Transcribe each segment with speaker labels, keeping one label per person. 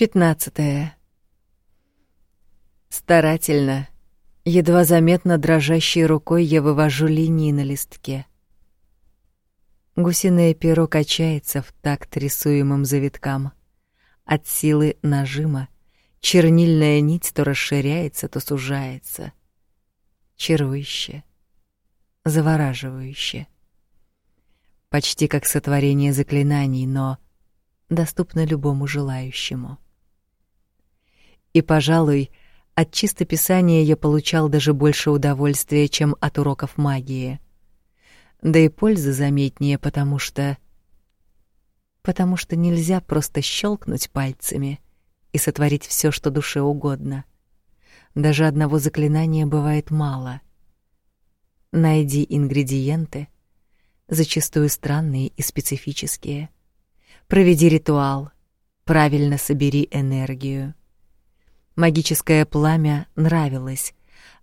Speaker 1: Пятнадцатое. Старательно, едва заметно дрожащей рукой я вывожу линии на листке. Гусиное перо качается в такт рисуемым завиткам. От силы нажима чернильная нить то расширяется, то сужается. Чарующе, завораживающе. Почти как сотворение заклинаний, но доступно любому желающему. И, пожалуй, от чистописания я получал даже больше удовольствия, чем от уроков магии. Да и пользы заметнее, потому что... Потому что нельзя просто щелкнуть пальцами и сотворить все, что душе угодно. Даже одного заклинания бывает мало. Найди ингредиенты, зачастую странные и специфические. Проведи ритуал, правильно собери энергию — Магическое пламя нравилось.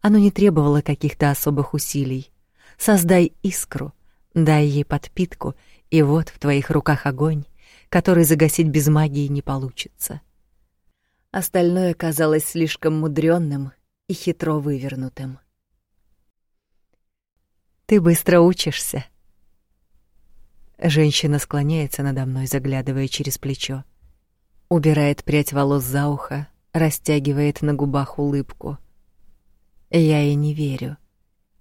Speaker 1: Оно не требовало каких-то особых усилий. Создай искру, дай ей подпитку, и вот в твоих руках огонь, который загасить без магии не получится. Остальное казалось слишком мудрённым и хитро вывернутым. Ты быстро учишься. Женщина склоняется надо мной, заглядывая через плечо. Убирает прядь волос за ухо, растягивает на губах улыбку. Я ей не верю,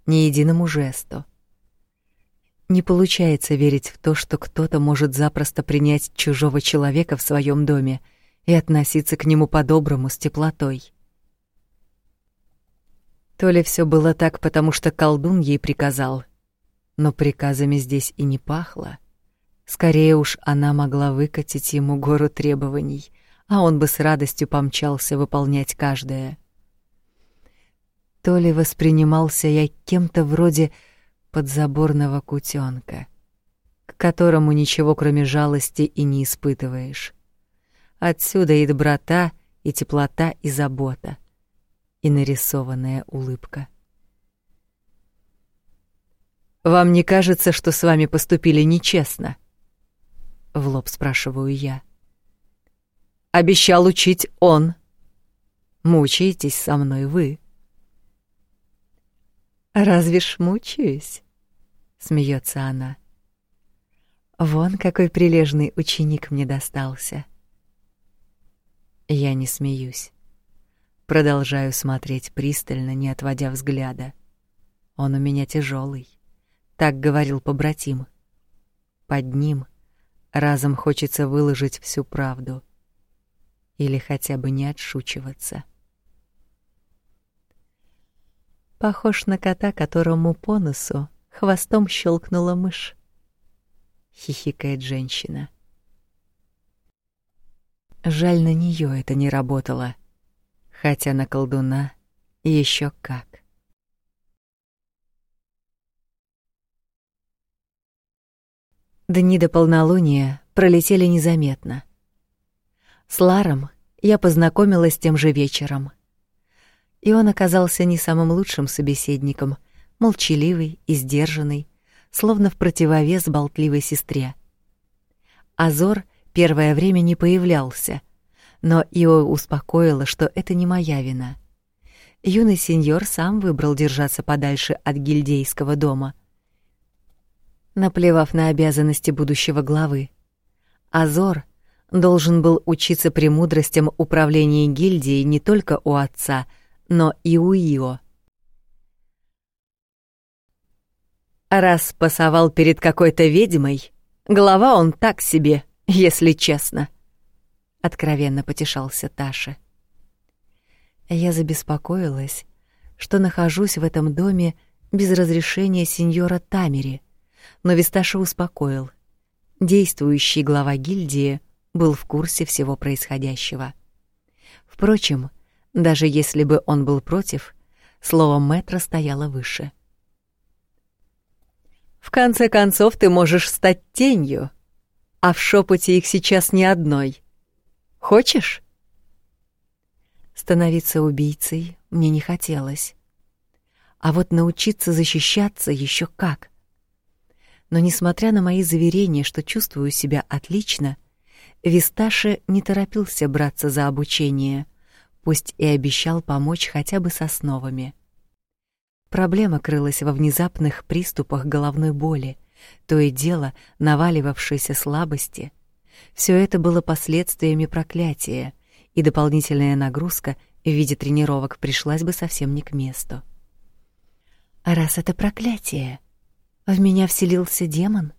Speaker 1: ни единому жесту. Не получается верить в то, что кто-то может запросто принять чужого человека в своем доме и относиться к нему по-доброму с теплотой. То ли все было так, потому что колдун ей приказал, но приказами здесь и не пахло. Скорее уж она могла выкатить ему гору требований, а он бы с радостью помчался выполнять каждое. То ли воспринимался я кем-то вроде подзаборного кутенка, к которому ничего кроме жалости и не испытываешь. Отсюда и доброта, и теплота, и забота, и нарисованная улыбка. Вам не кажется, что с вами поступили нечестно? В лоб спрашиваю я. Обещал учить он. Мучаетесь со мной вы. Разве ж мучаюсь? Смеется она. Вон какой прилежный ученик мне достался. Я не смеюсь. Продолжаю смотреть пристально, не отводя взгляда. Он у меня тяжелый, так говорил побратим. Под ним разом хочется выложить всю правду или хотя бы не отшучиваться. Похож на кота, которому по носу хвостом щелкнула мышь. Хихикает женщина. Жаль, на нее это не работало, хотя на колдуна еще как. Дни до полнолуния пролетели незаметно. С Ларом я познакомилась тем же вечером. И он оказался не самым лучшим собеседником, молчаливый и сдержанный, словно в противовес болтливой сестре. Азор первое время не появлялся, но Ио успокоила, что это не моя вина. Юный сеньор сам выбрал держаться подальше от гильдейского дома. Наплевав на обязанности будущего главы, Азор — должен был учиться премудростям управления гильдией не только у отца, но и у Ио. Раз пасовал перед какой-то ведьмой, голова он так себе, если честно. Откровенно потешался Таша. Я забеспокоилась, что нахожусь в этом доме без разрешения сеньора Тамери, но Висташа успокоил. Действующий глава гильдии был в курсе всего происходящего. Впрочем, даже если бы он был против, слово метра стояло выше. В конце концов, ты можешь стать тенью, а в шепоте их сейчас ни одной. Хочешь? Становиться убийцей мне не хотелось. А вот научиться защищаться еще как. Но несмотря на мои заверения, что чувствую себя отлично, Висташи не торопился браться за обучение, пусть и обещал помочь хотя бы с основами. Проблема крылась во внезапных приступах головной боли, то и дело наваливавшейся слабости. Все это было последствиями проклятия, и дополнительная нагрузка в виде тренировок пришлась бы совсем не к месту. А раз это проклятие, в меня вселился демон?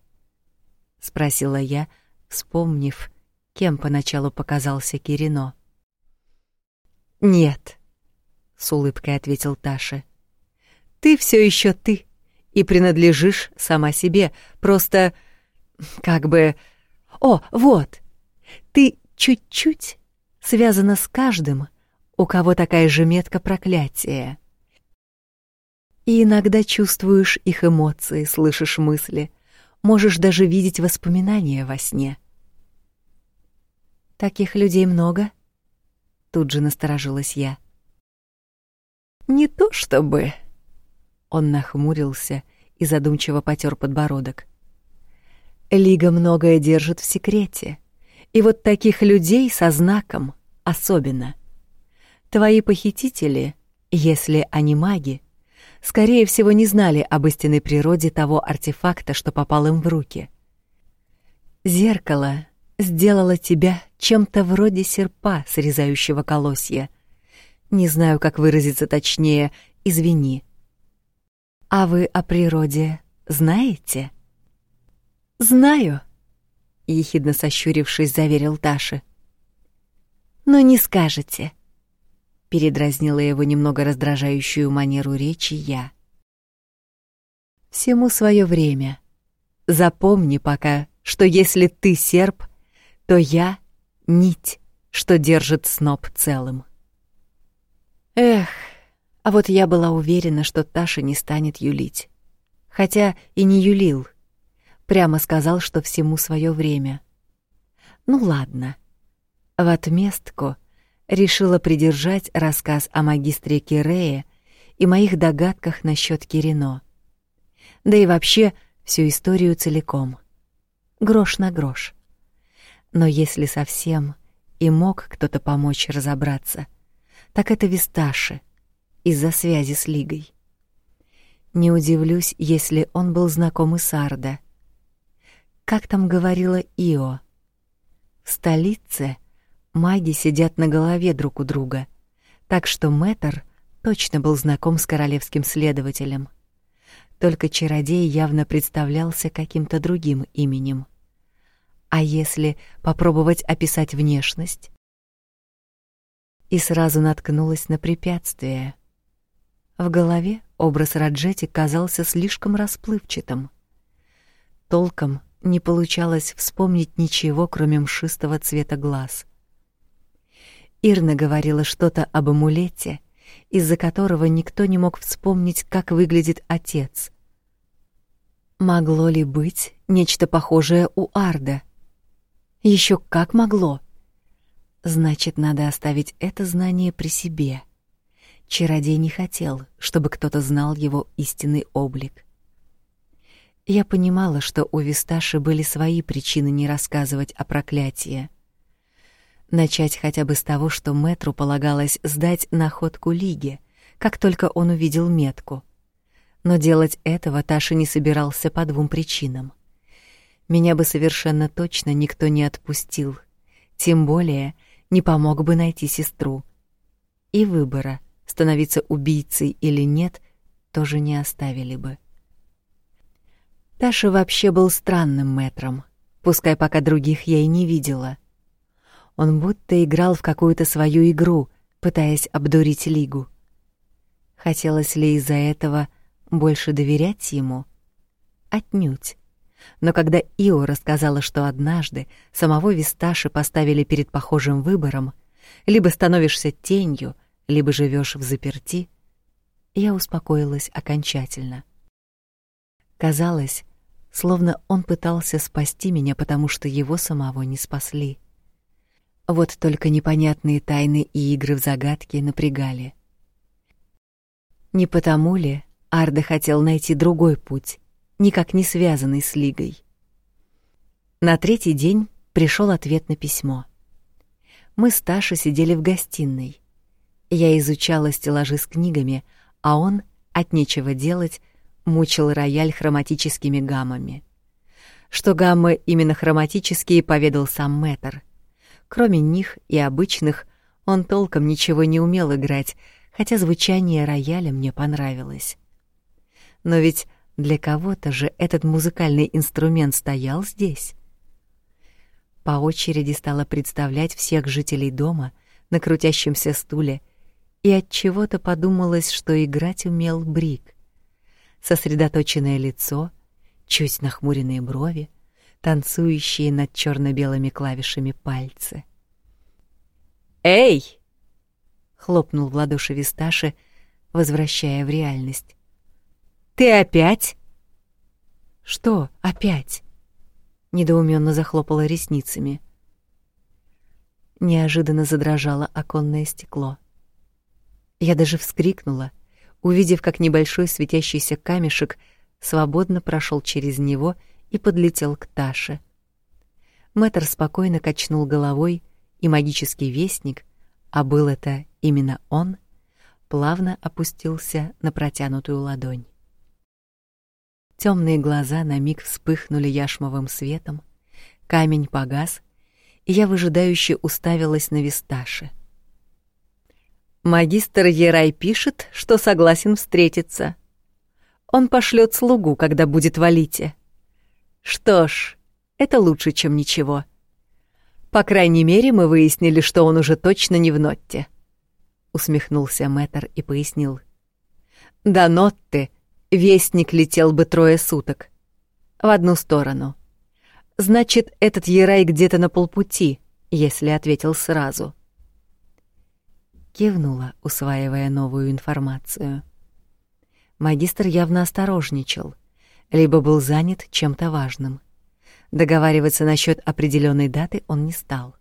Speaker 1: спросила я, вспомнив, кем поначалу показался Кирино. Нет, с улыбкой ответил Таша. Ты все еще ты и принадлежишь сама себе, просто как бы О, вот. Ты чуть-чуть связана с каждым, у кого такая же метка проклятия. И иногда чувствуешь их эмоции, слышишь мысли, можешь даже видеть воспоминания во сне. Таких людей много? Тут же насторожилась я. Не то чтобы. Он нахмурился и задумчиво потёр подбородок. Лига многое держит в секрете. И вот таких людей со знаком особенно. Твои похитители, если они маги, скорее всего, не знали об истинной природе того артефакта, что попал им в руки. Зеркало сделало тебя чем-то вроде серпа, срезающего колосья. Не знаю, как выразиться точнее, извини. А вы о природе знаете? Знаю, ехидно сощурившись, заверил Таша. Но не скажете. Передразнила его немного раздражающую манеру речи я. Всему свое время. Запомни пока, что если ты серп, то я — нить, что держит сноп целым. Эх, а вот я была уверена, что Таша не станет юлить. Хотя и не юлил. Прямо сказал, что всему свое время. Ну ладно. В отместку решила придержать рассказ о магистре Кирее и моих догадках насчет Кирино. Да и вообще всю историю целиком. Грош на грош. Но если совсем и мог кто-то помочь разобраться, так это Висташи из-за связи с Лигой. Не удивлюсь, если он был знаком и с Арда. Как там говорила Ио? В столице — Маги сидят на голове друг у друга, так что Мэтр точно был знаком с королевским следователем. Только чародей явно представлялся каким-то другим именем. А если попробовать описать внешность? И сразу наткнулась на препятствие. В голове образ Раджети казался слишком расплывчатым. Толком не получалось вспомнить ничего, кроме мшистого цвета глаз — Ирна говорила что-то об амулете, из-за которого никто не мог вспомнить, как выглядит отец. Могло ли быть нечто похожее у Арда? Еще как могло. Значит, надо оставить это знание при себе. Чародей не хотел, чтобы кто-то знал его истинный облик. Я понимала, что у Висташи были свои причины не рассказывать о проклятии. Начать хотя бы с того, что Мэтру полагалось сдать находку Лиге, как только он увидел метку. Но делать этого Таша не собирался по двум причинам. Меня бы совершенно точно никто не отпустил, тем более не помог бы найти сестру. И выбора, становиться убийцей или нет, тоже не оставили бы. Таша вообще был странным мэтром, пускай пока других я и не видела — он будто играл в какую-то свою игру, пытаясь обдурить Лигу. Хотелось ли из-за этого больше доверять ему? Отнюдь. Но когда Ио рассказала, что однажды самого Висташи поставили перед похожим выбором, либо становишься тенью, либо живешь в заперти, я успокоилась окончательно. Казалось, словно он пытался спасти меня, потому что его самого не спасли. Вот только непонятные тайны и игры в загадки напрягали. Не потому ли Арда хотел найти другой путь, никак не связанный с Лигой? На третий день пришел ответ на письмо. Мы с Ташей сидели в гостиной. Я изучала стеллажи с книгами, а он, от нечего делать, мучил рояль хроматическими гаммами. Что гаммы именно хроматические, поведал сам Мэтр. Кроме них и обычных, он толком ничего не умел играть, хотя звучание рояля мне понравилось. Но ведь для кого-то же этот музыкальный инструмент стоял здесь. По очереди стала представлять всех жителей дома на крутящемся стуле, и от чего-то подумалось, что играть умел Брик. Сосредоточенное лицо, чуть нахмуренные брови, танцующие над черно белыми клавишами пальцы. «Эй!» — хлопнул в ладоши Висташи, возвращая в реальность. «Ты опять?» «Что опять?» — недоуменно захлопала ресницами. Неожиданно задрожало оконное стекло. Я даже вскрикнула, увидев, как небольшой светящийся камешек свободно прошел через него и подлетел к Таше. Мэтр спокойно качнул головой, и магический вестник, а был это именно он, плавно опустился на протянутую ладонь. Темные глаза на миг вспыхнули яшмовым светом, камень погас, и я выжидающе уставилась на Висташи. Магистр Ерай пишет, что согласен встретиться. Он пошлет слугу, когда будет в Алите. Что ж, это лучше, чем ничего. По крайней мере, мы выяснили, что он уже точно не в Нотте. Усмехнулся Мэтр и пояснил. До Нотты вестник летел бы трое суток. В одну сторону. Значит, этот Ерай где-то на полпути, если ответил сразу. Кивнула, усваивая новую информацию. Магистр явно осторожничал, либо был занят чем-то важным. Договариваться насчет определенной даты он не стал.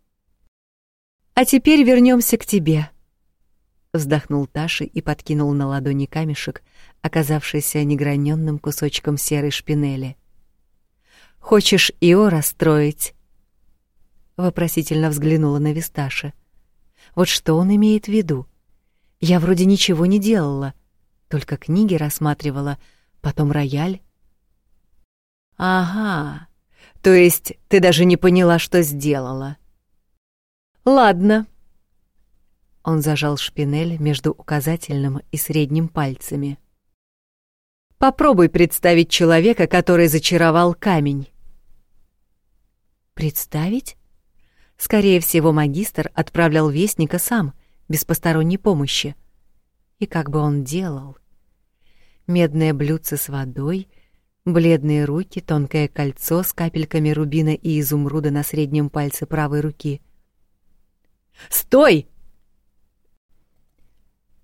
Speaker 1: А теперь вернемся к тебе. Вздохнул Таши и подкинул на ладони камешек, оказавшийся неграненным кусочком серой шпинели. Хочешь Ио расстроить? Вопросительно взглянула на Висташи. Вот что он имеет в виду? Я вроде ничего не делала, только книги рассматривала, потом рояль. Ага. То есть ты даже не поняла, что сделала. Ладно. Он зажал шпинель между указательным и средним пальцами. Попробуй представить человека, который зачаровал камень. Представить? Скорее всего, магистр отправлял вестника сам, без посторонней помощи. И как бы он делал? Медное блюдце с водой — Бледные руки, тонкое кольцо с капельками рубина и изумруда на среднем пальце правой руки. «Стой!»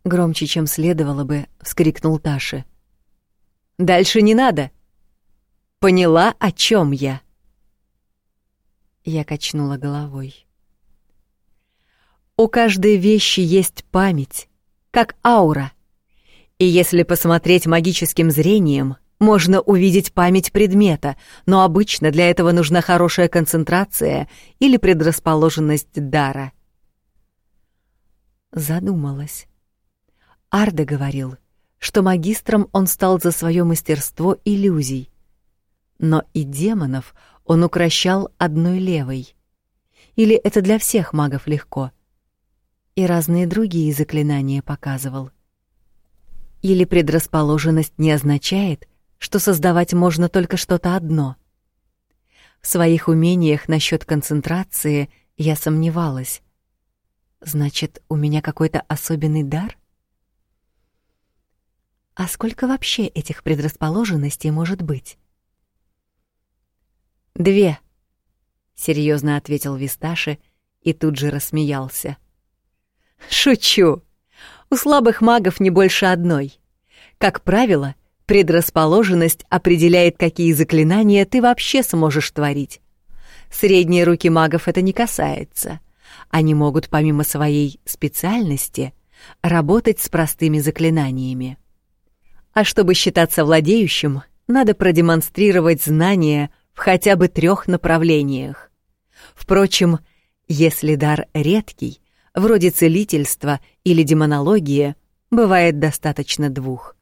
Speaker 1: Громче, чем следовало бы, вскрикнул Таша. «Дальше не надо!» «Поняла, о чем я?» Я качнула головой. «У каждой вещи есть память, как аура. И если посмотреть магическим зрением, можно увидеть память предмета, но обычно для этого нужна хорошая концентрация или предрасположенность дара. Задумалась. Арда говорил, что магистром он стал за свое мастерство иллюзий. Но и демонов он укращал одной левой. Или это для всех магов легко? И разные другие заклинания показывал. Или предрасположенность не означает, что создавать можно только что-то одно. В своих умениях насчет концентрации я сомневалась. Значит, у меня какой-то особенный дар? А сколько вообще этих предрасположенностей может быть? Две, серьезно ответил Висташи и тут же рассмеялся. Шучу. У слабых магов не больше одной. Как правило, Предрасположенность определяет, какие заклинания ты вообще сможешь творить. Средние руки магов это не касается. Они могут помимо своей специальности работать с простыми заклинаниями. А чтобы считаться владеющим, надо продемонстрировать знания в хотя бы трех направлениях. Впрочем, если дар редкий, вроде целительства или демонологии, бывает достаточно двух.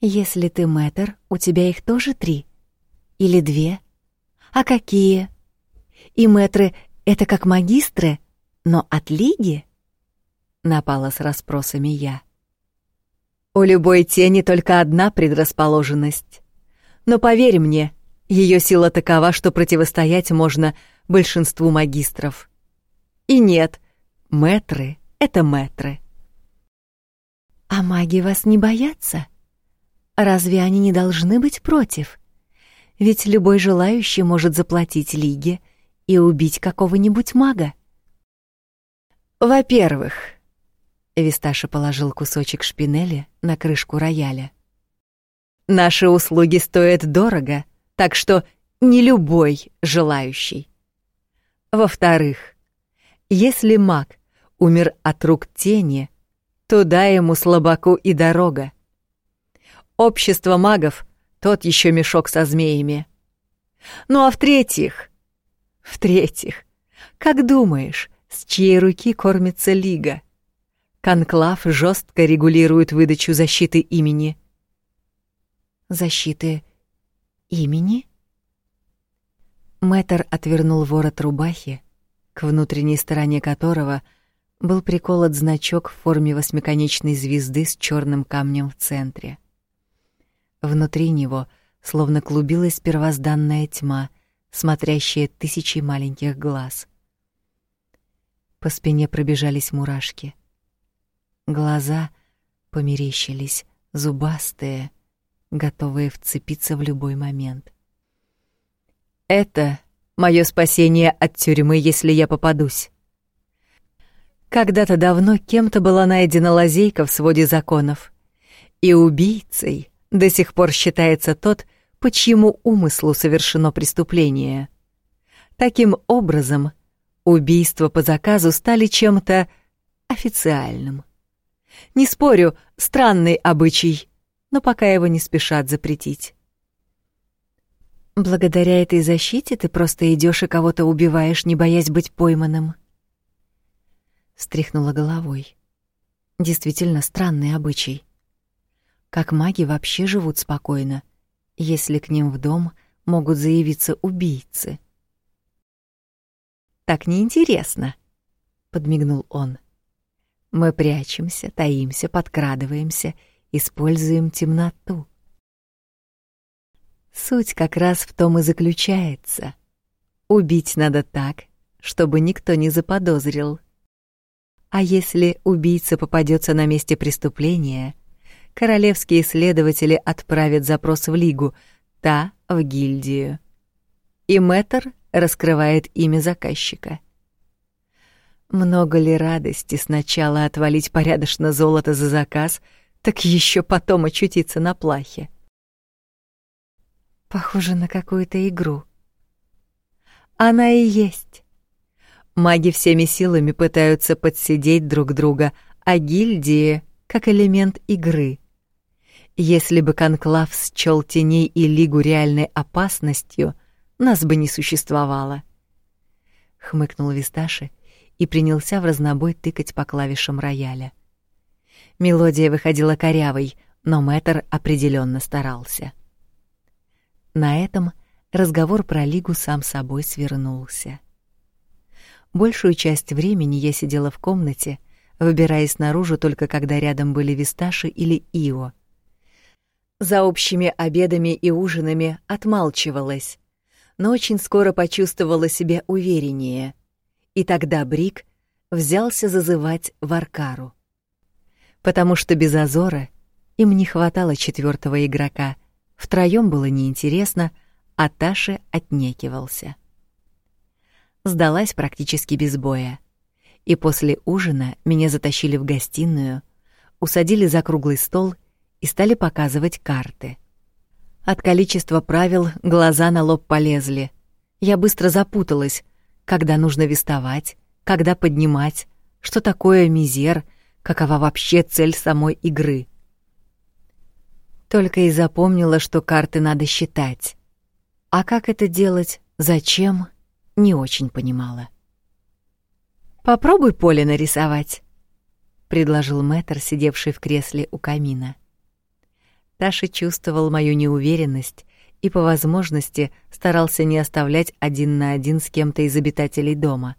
Speaker 2: Если ты мэтр, у тебя их тоже три? Или две? А какие? И мэтры — это как магистры, но от лиги? Напала с расспросами я.
Speaker 1: У любой тени только одна предрасположенность. Но поверь мне, ее сила такова, что противостоять можно большинству магистров. И нет, мэтры — это мэтры.
Speaker 2: А маги вас не боятся? Разве они не должны быть против? Ведь любой желающий может заплатить Лиге и убить какого-нибудь мага.
Speaker 1: Во-первых, Висташа положил кусочек шпинели на крышку рояля. Наши услуги стоят дорого, так что не любой желающий. Во-вторых, если маг умер от рук тени, то дай ему слабаку и дорога. Общество магов — тот еще мешок со змеями. Ну а в-третьих... В-третьих, как думаешь, с чьей руки кормится Лига? Конклав жестко регулирует выдачу защиты имени.
Speaker 2: Защиты имени?
Speaker 1: Мэтр отвернул ворот рубахи, к внутренней стороне которого был приколот значок в форме восьмиконечной звезды с черным камнем в центре. Внутри него словно клубилась первозданная тьма, смотрящая тысячи маленьких глаз. По спине пробежались мурашки. Глаза померещились, зубастые, готовые вцепиться в любой момент. Это мое спасение от тюрьмы, если я попадусь. Когда-то давно кем-то была найдена лазейка в своде законов, и убийцей до сих пор считается тот, по чьему умыслу совершено преступление. Таким образом, убийства по заказу стали чем-то официальным. Не спорю, странный обычай, но пока его не спешат запретить.
Speaker 2: Благодаря этой защите ты просто идешь и кого-то убиваешь, не боясь быть пойманным. Стряхнула головой. Действительно странный обычай. Как маги вообще живут спокойно, если к ним в дом могут заявиться убийцы?
Speaker 1: Так неинтересно, подмигнул он. Мы прячемся, таимся, подкрадываемся, используем темноту. Суть как раз в том и заключается. Убить надо так, чтобы никто не заподозрил. А если убийца попадется на месте преступления, королевские следователи отправят запрос в Лигу, та — в гильдию. И мэтр раскрывает имя заказчика. Много ли радости сначала отвалить порядочно золото за заказ, так еще потом очутиться на плахе?
Speaker 2: Похоже на какую-то игру.
Speaker 1: Она и есть. Маги всеми силами пытаются подсидеть друг друга, а гильдии — как элемент игры — если бы конклав счёл теней и лигу реальной опасностью, нас бы не существовало. Хмыкнул Висташи и принялся в разнобой тыкать по клавишам рояля. Мелодия выходила корявой, но Мэтр определенно старался. На этом разговор про лигу сам собой свернулся. Большую часть времени я сидела в комнате, выбираясь наружу только когда рядом были Висташи или Ио — за общими обедами и ужинами отмалчивалась, но очень скоро почувствовала себя увереннее. И тогда Брик взялся зазывать в Аркару. Потому что без Азора им не хватало четвертого игрока, втроем было неинтересно, а Таши отнекивался. Сдалась практически без боя. И после ужина меня затащили в гостиную, усадили за круглый стол — и стали показывать карты. От количества правил глаза на лоб полезли. Я быстро запуталась, когда нужно вестовать, когда поднимать, что такое мизер, какова вообще цель самой игры. Только и запомнила, что карты надо считать. А как это делать, зачем,
Speaker 2: не очень понимала. «Попробуй поле нарисовать», — предложил мэтр, сидевший в кресле у камина. Таша чувствовал мою неуверенность и по возможности старался не оставлять один на один с кем-то из обитателей дома,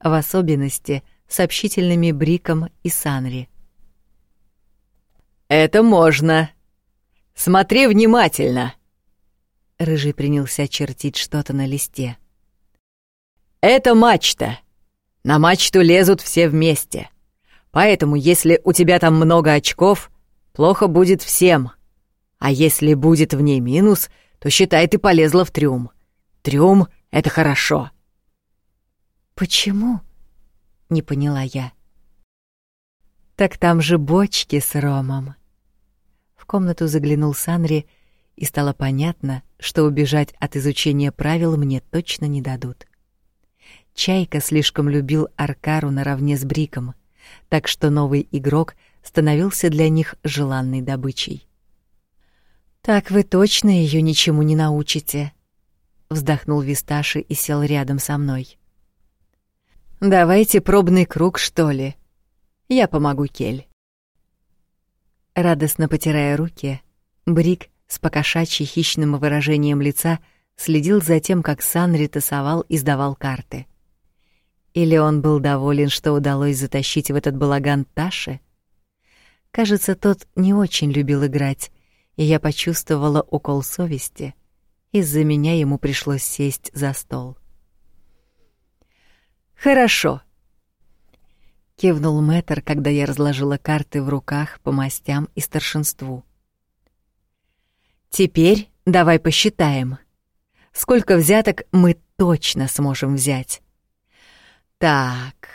Speaker 2: в особенности с общительными Бриком и Санри.
Speaker 3: «Это можно. Смотри внимательно!»
Speaker 2: Рыжий принялся чертить что-то на листе.
Speaker 3: «Это мачта. На мачту лезут все вместе. Поэтому, если у тебя там много очков, плохо будет всем. А если будет в ней минус, то считай, ты полезла в трюм. Трюм — это хорошо».
Speaker 2: «Почему?» — не поняла я. «Так там же бочки с ромом». В комнату заглянул Санри, и стало понятно, что убежать от изучения правил мне точно не дадут. Чайка слишком любил Аркару наравне с Бриком, так что новый игрок становился для них желанной добычей. «Так вы точно ее ничему не научите», — вздохнул Висташи и сел рядом со мной. «Давайте пробный круг, что ли? Я помогу Кель». Радостно потирая руки, Брик с покошачьим хищным выражением лица следил за тем, как Санри тасовал и сдавал карты. Или он был доволен, что удалось затащить в этот балаган Таши? Кажется, тот не очень любил играть, и я почувствовала укол совести. Из-за меня ему пришлось сесть за стол.
Speaker 3: «Хорошо», —
Speaker 2: кивнул мэтр, когда я разложила карты в руках по мастям и старшинству.
Speaker 3: Теперь давай посчитаем. Сколько взяток мы точно сможем взять? Так,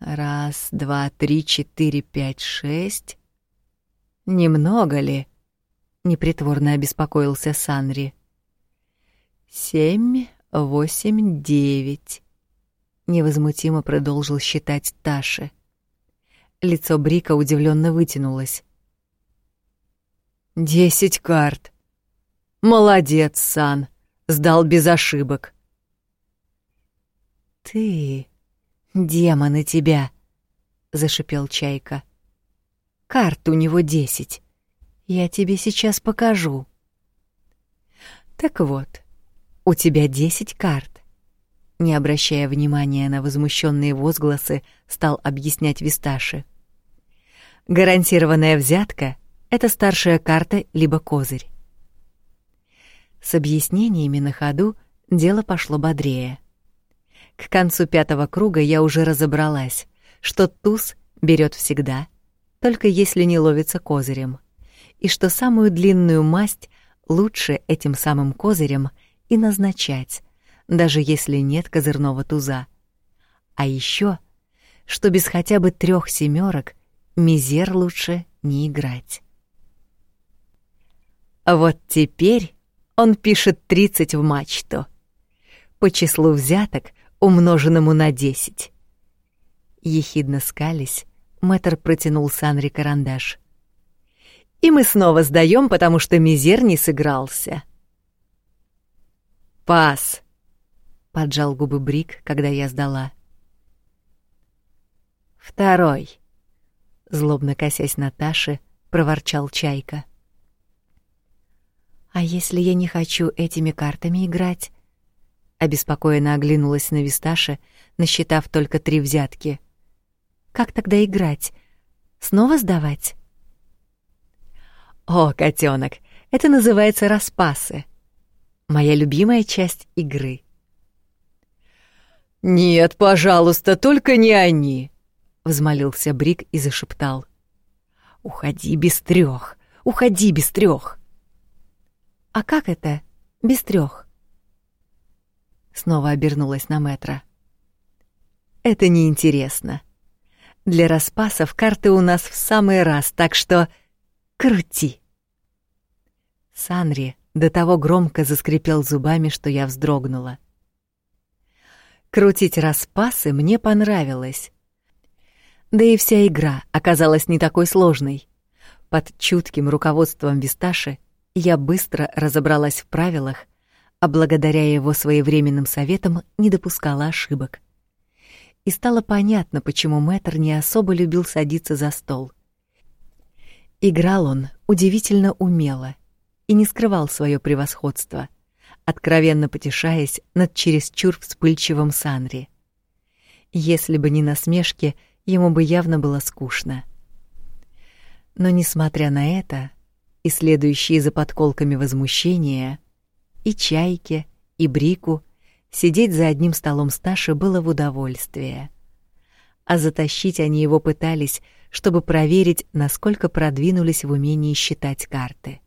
Speaker 3: раз, два, три, четыре, пять, шесть. Немного ли? Непритворно обеспокоился Санри. Семь, восемь, девять. Невозмутимо продолжил считать Таши. Лицо Брика удивленно вытянулось. «Десять карт», Молодец, Сан. Сдал без ошибок.
Speaker 2: Ты, демоны тебя, зашипел Чайка. Карт у него десять. Я тебе сейчас покажу. Так вот, у тебя десять карт. Не обращая внимания на возмущенные возгласы, стал объяснять Висташи. Гарантированная взятка — это старшая карта либо козырь. С объяснениями на ходу дело пошло бодрее. К концу пятого круга я уже разобралась, что туз берет всегда, только если не ловится козырем, и что самую длинную масть лучше этим самым козырем и назначать, даже если нет козырного туза. А еще, что без хотя бы трех семерок мизер лучше не играть. Вот теперь он пишет 30 в мачту. По числу взяток, умноженному на 10. Ехидно скались, мэтр протянул Санри карандаш. И мы снова сдаем, потому что мизер не сыгрался.
Speaker 3: Пас.
Speaker 2: Поджал губы Брик, когда я сдала.
Speaker 3: Второй.
Speaker 2: Злобно косясь на Таше, проворчал Чайка. А если я не хочу этими картами играть? Обеспокоенно оглянулась на Висташе, насчитав только три взятки. Как тогда играть? Снова сдавать?
Speaker 3: О, котенок, это называется распасы. Моя любимая часть игры. Нет, пожалуйста, только не они, взмолился Брик и зашептал. Уходи без трех, уходи без трех.
Speaker 2: А как это? Без трех?
Speaker 3: Снова обернулась на метра. Это неинтересно. Для распасов карты у нас в самый раз, так что крути. Санри до того громко заскрипел зубами, что я вздрогнула. Крутить распасы мне понравилось. Да и вся игра оказалась не такой сложной. Под чутким руководством Висташи я быстро разобралась в правилах,
Speaker 1: а благодаря его своевременным советам не допускала ошибок. И стало понятно, почему Мэтр не особо любил садиться за стол. Играл он удивительно умело и не скрывал свое превосходство, откровенно потешаясь над чересчур вспыльчивым Санри. Если бы не насмешки, ему бы явно было скучно. Но несмотря на это, и следующие за подколками возмущения, и Чайке, и Брику сидеть за одним столом с Ташей было в удовольствие. А затащить они его пытались, чтобы проверить, насколько продвинулись в умении считать карты.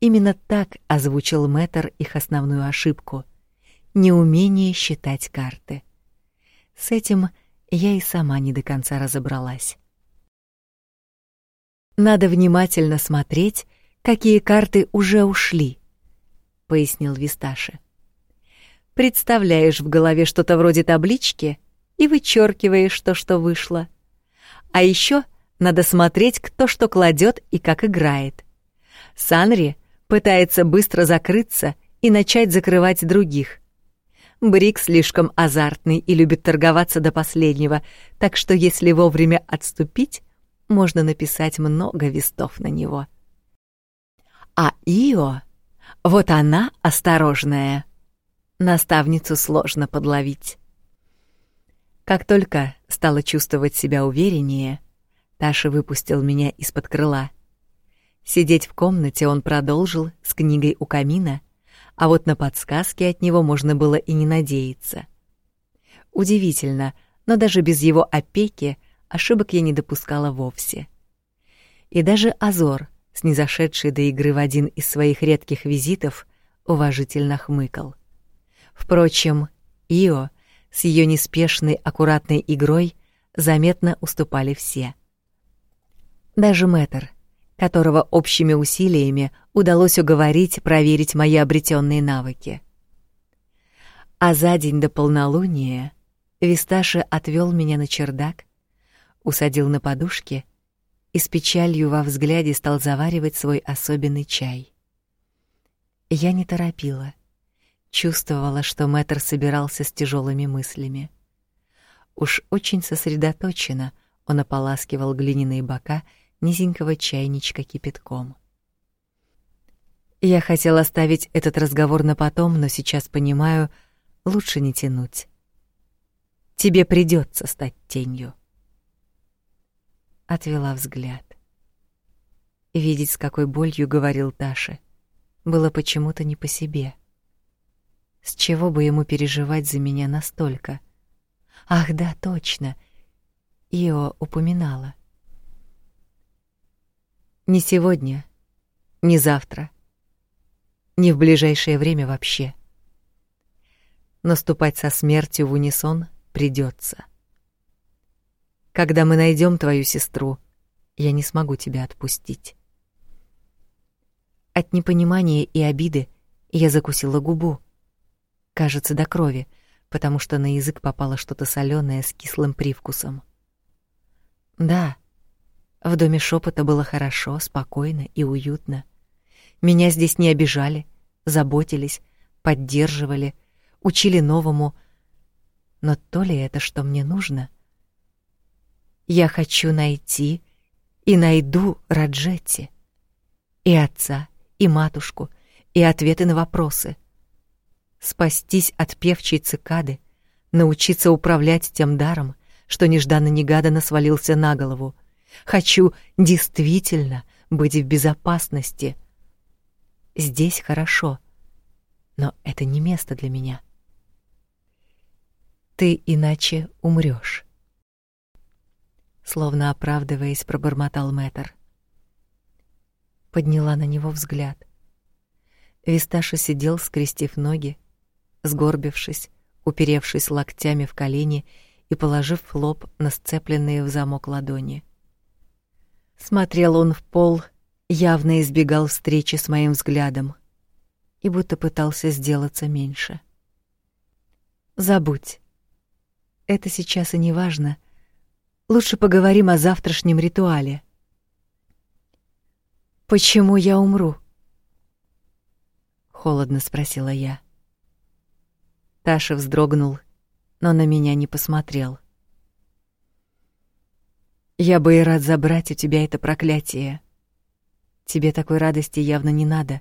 Speaker 1: Именно так озвучил Мэтр их основную ошибку — неумение считать карты. С этим я и сама не до конца разобралась. Надо внимательно смотреть, какие карты уже ушли, пояснил Висташи. Представляешь в голове что-то вроде таблички и вычеркиваешь то, что вышло. А еще надо смотреть, кто что кладет и как играет. Санри пытается быстро закрыться и начать закрывать других. Брик слишком азартный и любит торговаться до последнего, так что если вовремя отступить, можно написать много вестов на него. А Ио, вот она осторожная. Наставницу сложно подловить. Как только стала чувствовать себя увереннее, Таша выпустил меня из-под крыла. Сидеть в комнате он продолжил с книгой у камина, а вот на подсказки от него можно было и не надеяться. Удивительно, но даже без его опеки ошибок я не допускала вовсе. И даже Азор, снизошедший до игры в один из своих редких визитов, уважительно хмыкал. Впрочем, Ио с ее неспешной, аккуратной игрой заметно уступали все. Даже Мэтр, которого общими усилиями удалось уговорить проверить мои обретенные навыки. А за день до полнолуния Висташи отвел меня на чердак, усадил на подушке и с печалью во взгляде стал заваривать свой особенный чай. Я не торопила, чувствовала, что Мэтр собирался с тяжелыми мыслями. Уж очень сосредоточенно он ополаскивал глиняные бока низенького чайничка кипятком. Я хотела оставить этот разговор на потом, но сейчас понимаю, лучше не тянуть. Тебе придется стать тенью. Отвела взгляд. Видеть, с какой болью говорил Таша, было почему-то не по себе. С чего бы ему переживать за меня настолько? Ах, да, точно. Ио упоминала. Не сегодня, не завтра, не в ближайшее время вообще. Наступать со смертью в унисон придется. Когда мы найдем твою сестру, я не смогу тебя отпустить. От непонимания и обиды я закусила губу. Кажется, до крови, потому что на язык попало что-то соленое с кислым привкусом. Да, в доме шепота было хорошо, спокойно и уютно. Меня здесь не обижали, заботились, поддерживали, учили новому. Но то ли это, что мне нужно? Я хочу найти и найду Раджетти. И отца, и матушку, и ответы на вопросы. Спастись от певчей цикады, научиться управлять тем даром, что нежданно-негаданно свалился на голову — Хочу действительно быть в безопасности. Здесь хорошо, но это не место для меня. Ты иначе умрёшь. Словно оправдываясь, пробормотал Мэтр. Подняла на него взгляд. Висташа сидел, скрестив ноги, сгорбившись, уперевшись локтями в колени и положив лоб на сцепленные в замок ладони. Смотрел он в пол, явно избегал встречи с моим взглядом и будто пытался сделаться меньше. Забудь. Это сейчас и не важно. Лучше поговорим о завтрашнем ритуале. Почему я умру? холодно спросила я. Таша вздрогнул, но на меня не посмотрел. Я бы и рад забрать у тебя это проклятие. Тебе такой радости явно не надо,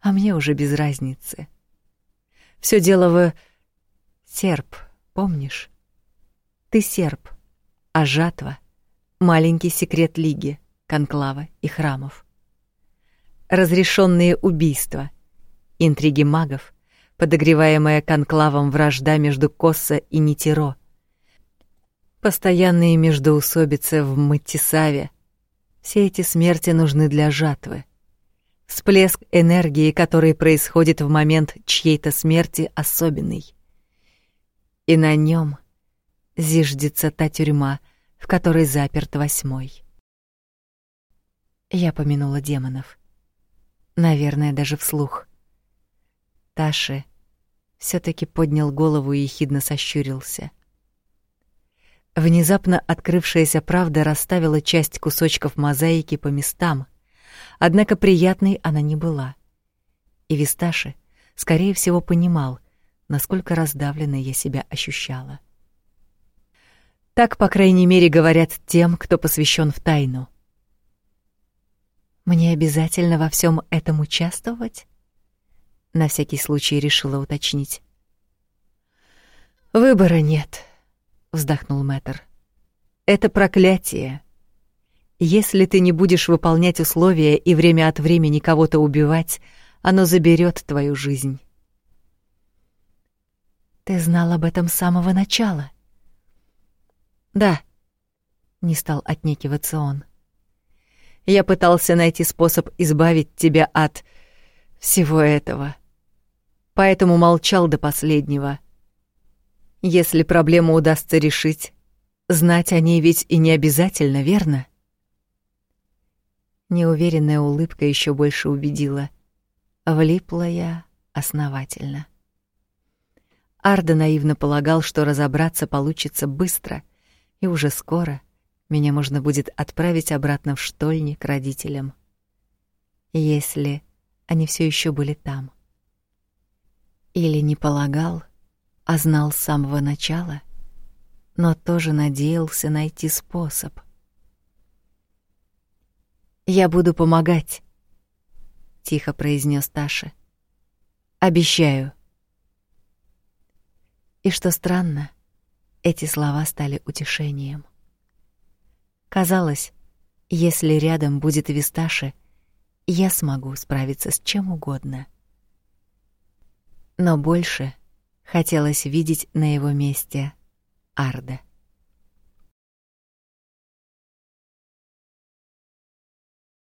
Speaker 1: а мне уже без разницы. Все дело в серп, помнишь? Ты серп, а жатва — маленький секрет Лиги, Конклава и храмов. Разрешенные убийства, интриги магов, подогреваемая Конклавом вражда между Косса и Нитеро, Постоянные междоусобицы в Маттисаве. Все эти смерти нужны для жатвы. Всплеск энергии, который происходит в момент чьей-то смерти, особенный. И на нем зиждется та тюрьма, в которой заперт восьмой. Я помянула демонов. Наверное, даже вслух. Таши все таки поднял голову и ехидно сощурился. Внезапно открывшаяся правда расставила часть кусочков мозаики по местам, однако приятной она не была. И Висташи, скорее всего, понимал, насколько раздавленной я себя ощущала. Так, по крайней мере, говорят тем, кто посвящен в тайну. Мне обязательно во всем этом участвовать? На всякий случай решила уточнить. Выбора нет вздохнул Мэтр. Это проклятие. Если ты не будешь выполнять условия и время от времени кого-то убивать, оно заберет твою жизнь. Ты знал об этом с самого начала? Да. Не стал отнекиваться он. Я пытался найти способ избавить тебя от всего этого. Поэтому молчал до последнего. Если проблему удастся решить, знать о ней ведь и не обязательно, верно? Неуверенная улыбка еще больше убедила. Влипла я основательно. Арда наивно полагал, что разобраться получится быстро, и уже скоро меня можно будет отправить обратно в штольни к родителям. Если они все еще были там. Или не полагал, а знал с самого начала, но тоже надеялся найти способ. Я буду помогать, тихо произнес Таша. Обещаю. И что странно, эти слова стали утешением. Казалось, если рядом будет Висташи, я смогу справиться с чем угодно. Но больше Хотелось видеть на его месте Арда.